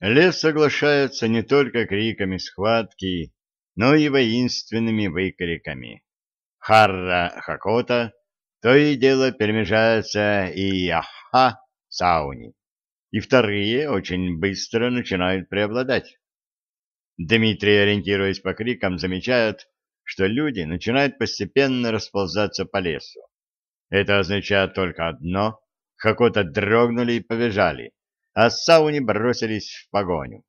Лес соглашается не только криками схватки, но и воинственными выкриками. Харра Хакота то и дело перемежается и аха сауни, и вторые очень быстро начинают преобладать. Дмитрий, ориентируясь по крикам, замечает, что люди начинают постепенно расползаться по лесу. Это означает только одно — Хакота дрогнули и побежали, а сауни бросились в погоню.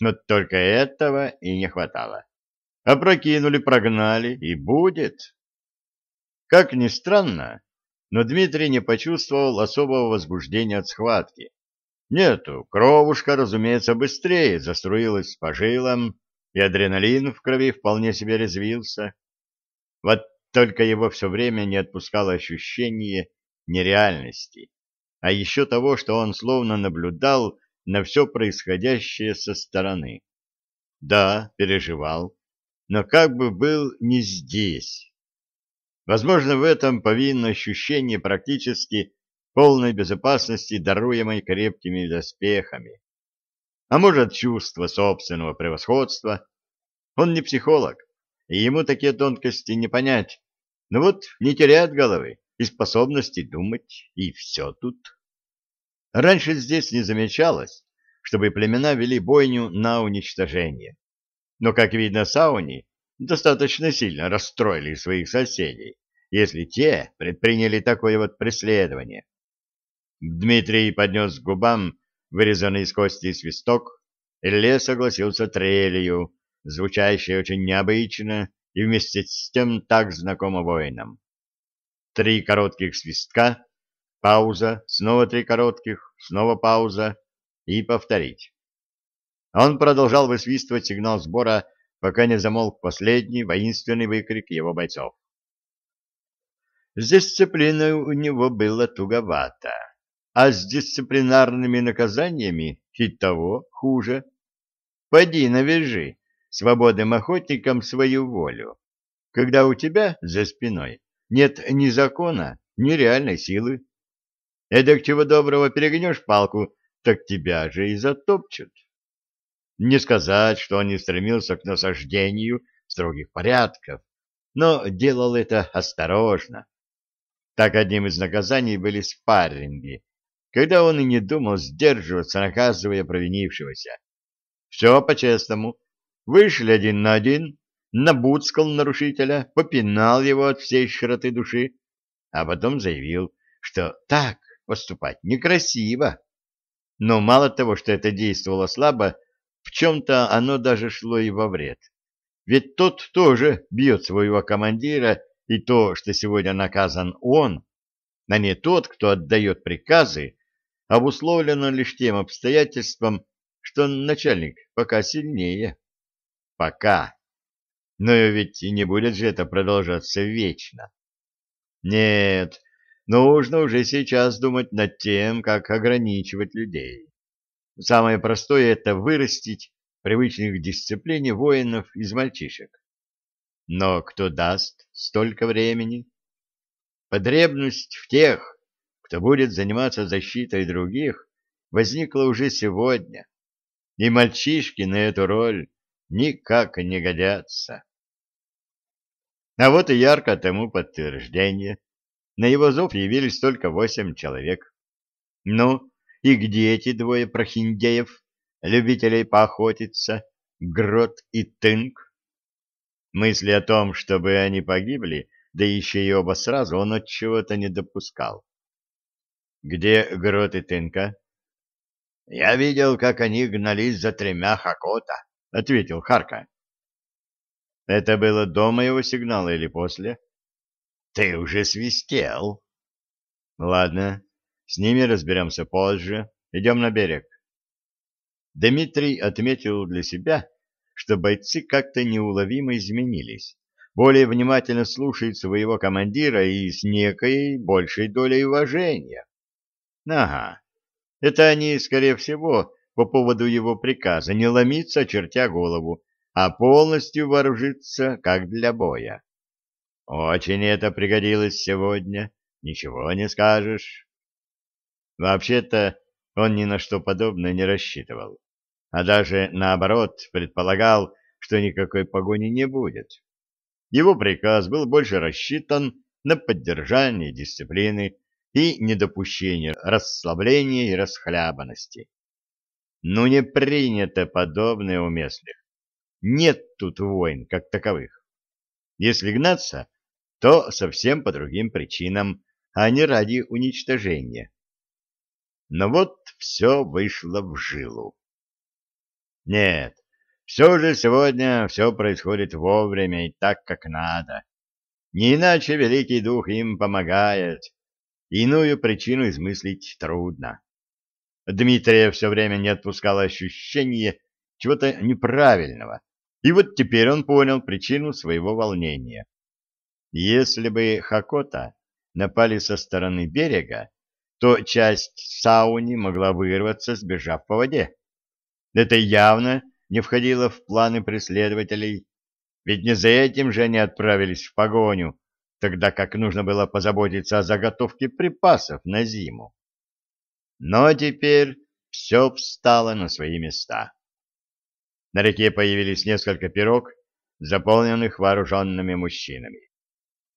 Но только этого и не хватало. Опрокинули, прогнали, и будет. Как ни странно, но Дмитрий не почувствовал особого возбуждения от схватки. Нету, кровушка, разумеется, быстрее заструилась по жилам, и адреналин в крови вполне себе резвился. Вот только его все время не отпускало ощущение нереальности, а еще того, что он словно наблюдал на все происходящее со стороны. Да, переживал, но как бы был не здесь. Возможно, в этом повинно ощущение практически полной безопасности, даруемой крепкими доспехами. А может, чувство собственного превосходства. Он не психолог, и ему такие тонкости не понять. Но вот не теряет головы и способности думать, и все тут. Раньше здесь не замечалось, чтобы племена вели бойню на уничтожение. Но, как видно, сауни достаточно сильно расстроили своих соседей, если те предприняли такое вот преследование. Дмитрий поднес к губам вырезанный из кости свисток, Илье согласился трелью, звучащей очень необычно и вместе с тем так знакомо воинам. Три коротких свистка, пауза, снова три коротких, снова пауза и повторить. Он продолжал высвистывать сигнал сбора, пока не замолк последний воинственный выкрик его бойцов. С дисциплиной у него было туговато, а с дисциплинарными наказаниями и того хуже. Пойди навяжи свободным охотникам свою волю, когда у тебя за спиной нет ни закона, ни реальной силы. Эдак чего доброго перегнешь палку, так тебя же и затопчут. Не сказать, что он не стремился к насаждению строгих порядков, но делал это осторожно. Так одним из наказаний были спарринги, когда он и не думал сдерживаться, наказывая провинившегося. Все по-честному. Вышли один на один, набуцкал нарушителя, попинал его от всей широты души, а потом заявил, что так поступать некрасиво. Но мало того, что это действовало слабо, в чем-то оно даже шло и во вред. Ведь тот тоже бьет своего командира, и то, что сегодня наказан он, а не тот, кто отдает приказы, обусловлено лишь тем обстоятельством, что начальник пока сильнее. Пока. Но ведь и не будет же это продолжаться вечно. Нет, нужно уже сейчас думать над тем, как ограничивать людей. Самое простое — это вырастить привычных к дисциплине воинов из мальчишек. Но кто даст столько времени? Потребность в тех, кто будет заниматься защитой других, возникла уже сегодня, и мальчишки на эту роль никак не годятся. А вот и ярко тому подтверждение. На его зов явились только восемь человек. Ну, и где эти двое прохиндеев, любителей поохотиться, Грот и Тынк? Мысли о том, чтобы они погибли, да еще и оба сразу, он от чего-то не допускал. Где Грот и Тынка? Я видел, как они гнались за тремя Хакота, ответил Харка. Это было до моего сигнала или после? Ты уже свистел. Ладно, с ними разберемся позже. Идем на берег. Дмитрий отметил для себя, что бойцы как-то неуловимо изменились, более внимательно слушают своего командира и с некой большей долей уважения. Ага, это они, скорее всего, по поводу его приказа не ломиться, чертя голову, а полностью вооружиться, как для боя. Очень это пригодилось сегодня, ничего не скажешь. Вообще-то он ни на что подобное не рассчитывал. а даже наоборот предполагал, что никакой погони не будет. Его приказ был больше рассчитан на поддержание дисциплины и недопущение расслабления и расхлябанности. Но не принято подобное у местных. Нет тут войн как таковых. Если гнаться, то совсем по другим причинам, а не ради уничтожения. Но вот все вышло в жилу. Нет, все же сегодня все происходит вовремя и так, как надо. Не иначе Великий Дух им помогает. Иную причину измыслить трудно. Дмитрия все время не отпускало ощущение чего-то неправильного, и вот теперь он понял причину своего волнения. Если бы Хакота напали со стороны берега, то часть сауни могла вырваться, сбежав по воде. Это явно не входило в планы преследователей, ведь не за этим же они отправились в погоню, тогда как нужно было позаботиться о заготовке припасов на зиму. Но теперь все встало на свои места. На реке появились несколько пирог, заполненных вооруженными мужчинами.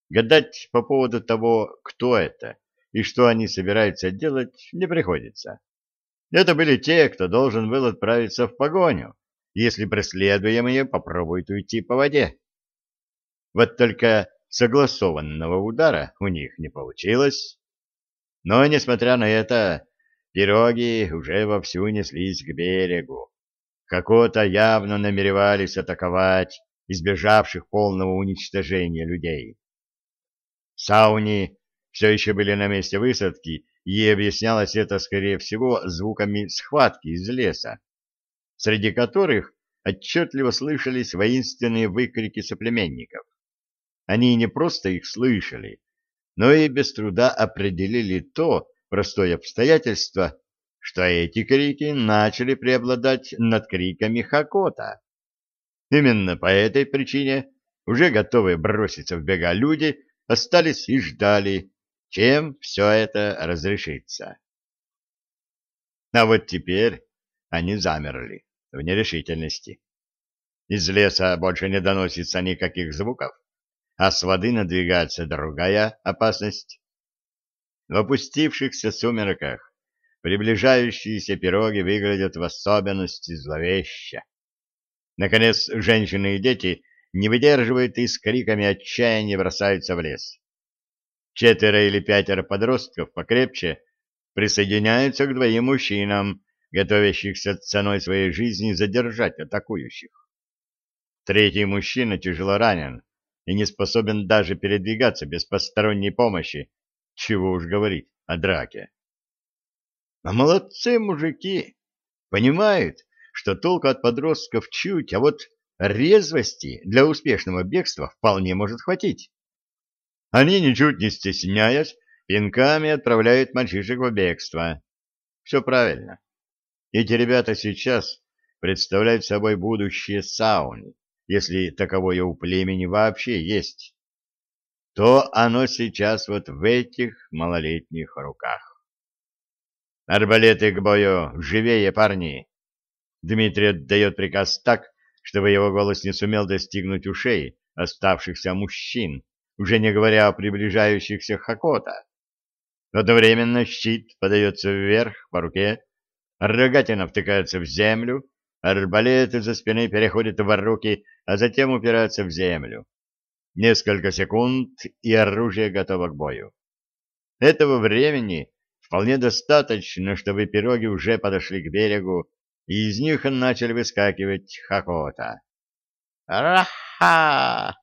Гадать по поводу того, кто это и что они собираются делать, не приходится. Это были те, кто должен был отправиться в погоню, если преследуемые попробуют уйти по воде. Вот только согласованного удара у них не получилось. Но, несмотря на это, пироги уже вовсю неслись к берегу. Хакота явно намеревались атаковать избежавших полного уничтожения людей. Сауни все еще были на месте высадки, и объяснялось это, скорее всего, звуками схватки из леса, среди которых отчетливо слышались воинственные выкрики соплеменников. Они не просто их слышали, но и без труда определили то простое обстоятельство, что эти крики начали преобладать над криками Хакота. Именно по этой причине уже готовые броситься в бега люди остались и ждали, чем все это разрешится. А вот теперь они замерли в нерешительности. Из леса больше не доносится никаких звуков, а с воды надвигается другая опасность. В опустившихся сумерках приближающиеся пироги выглядят в особенности зловеще. Наконец, женщины и дети не выдерживают и с криками отчаяния бросаются в лес. Четверо или пятеро подростков покрепче присоединяются к двоим мужчинам, готовящихся ценой своей жизни задержать атакующих. Третий мужчина тяжело ранен и не способен даже передвигаться без посторонней помощи, чего уж говорить о драке. А молодцы мужики, понимают, что толку от подростков чуть, а вот резвости для успешного бегства вполне может хватить. Они, ничуть не стесняясь, пинками отправляют мальчишек в бегство. Все правильно. Эти ребята сейчас представляют собой будущее сауны, если таковое у племени вообще есть. То оно сейчас вот в этих малолетних руках. Арбалеты к бою! Живее, парни! Дмитрий отдает приказ так, чтобы его голос не сумел достигнуть ушей оставшихся мужчин, уже не говоря о приближающихся Хакота. Одновременно щит подается вверх по руке, рогатина втыкается в землю, арбалет из-за спины переходит в руки, а затем упирается в землю. Несколько секунд, и оружие готово к бою. Этого времени Вполне достаточно, чтобы пироги уже подошли к берегу, и из них начали выскакивать хакота. «Раха!»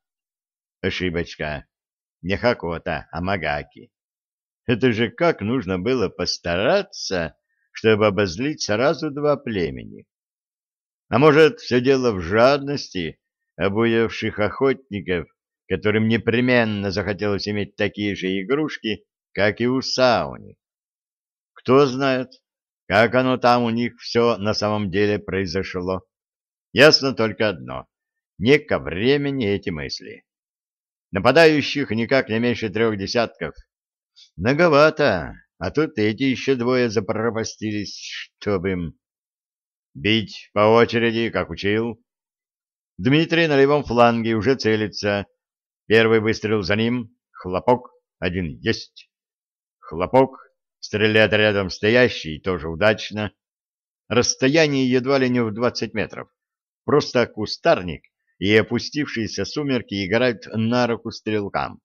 Ошибочка. Не хакота, а магаки. Это же как нужно было постараться, чтобы обозлить сразу два племени. А может, все дело в жадности обуявших охотников, которым непременно захотелось иметь такие же игрушки, как и у сауни. Кто знает, как оно там у них все на самом деле произошло. Ясно только одно — не ко времени эти мысли. Нападающих никак не меньше трех десятков. Многовато, а тут эти еще двое запропастились, чтобы им... Бить по очереди, как учил. Дмитрий на левом фланге уже целится. Первый выстрел за ним. Хлопок. Один есть. Хлопок. Стреляет рядом стоящий, тоже удачно. Расстояние едва ли не в двадцать метров. Просто кустарник и опустившиеся сумерки играют на руку стрелкам.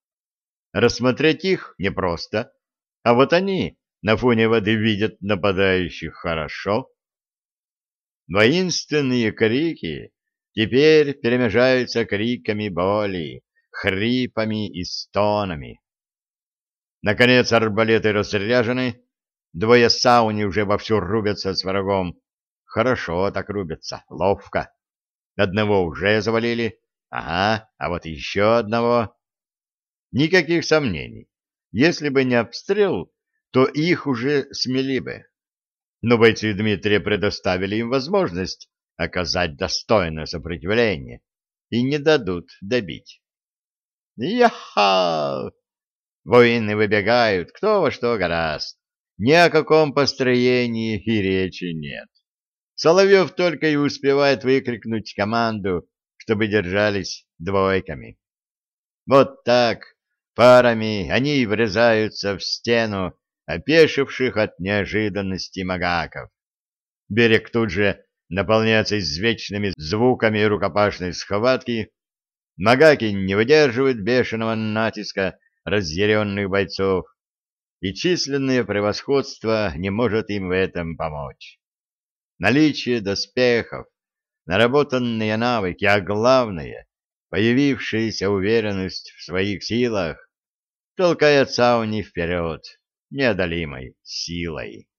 Рассмотреть их непросто, а вот они на фоне воды видят нападающих хорошо. Воинственные крики теперь перемежаются криками боли, хрипами и стонами. Наконец арбалеты разряжены, двое сауни уже вовсю рубятся с врагом. Хорошо так рубятся, ловко. Одного уже завалили, ага, а вот еще одного. Никаких сомнений. Если бы не обстрел, то их уже смели бы. Но бойцы Дмитрия предоставили им возможность оказать достойное сопротивление и не дадут добить. Яха! Воины выбегают, кто во что гораст. Ни о каком построении и речи нет. Соловьев только и успевает выкрикнуть команду, чтобы держались двойками. Вот так, парами, они врезаются в стену, опешивших от неожиданности магаков. Берег тут же наполняется извечными звуками рукопашной схватки. Магаки не выдерживают бешеного натиска разъяренных бойцов, и численное превосходство не может им в этом помочь. Наличие доспехов, наработанные навыки, а главное — появившаяся уверенность в своих силах толкает Сауни вперед неодолимой силой.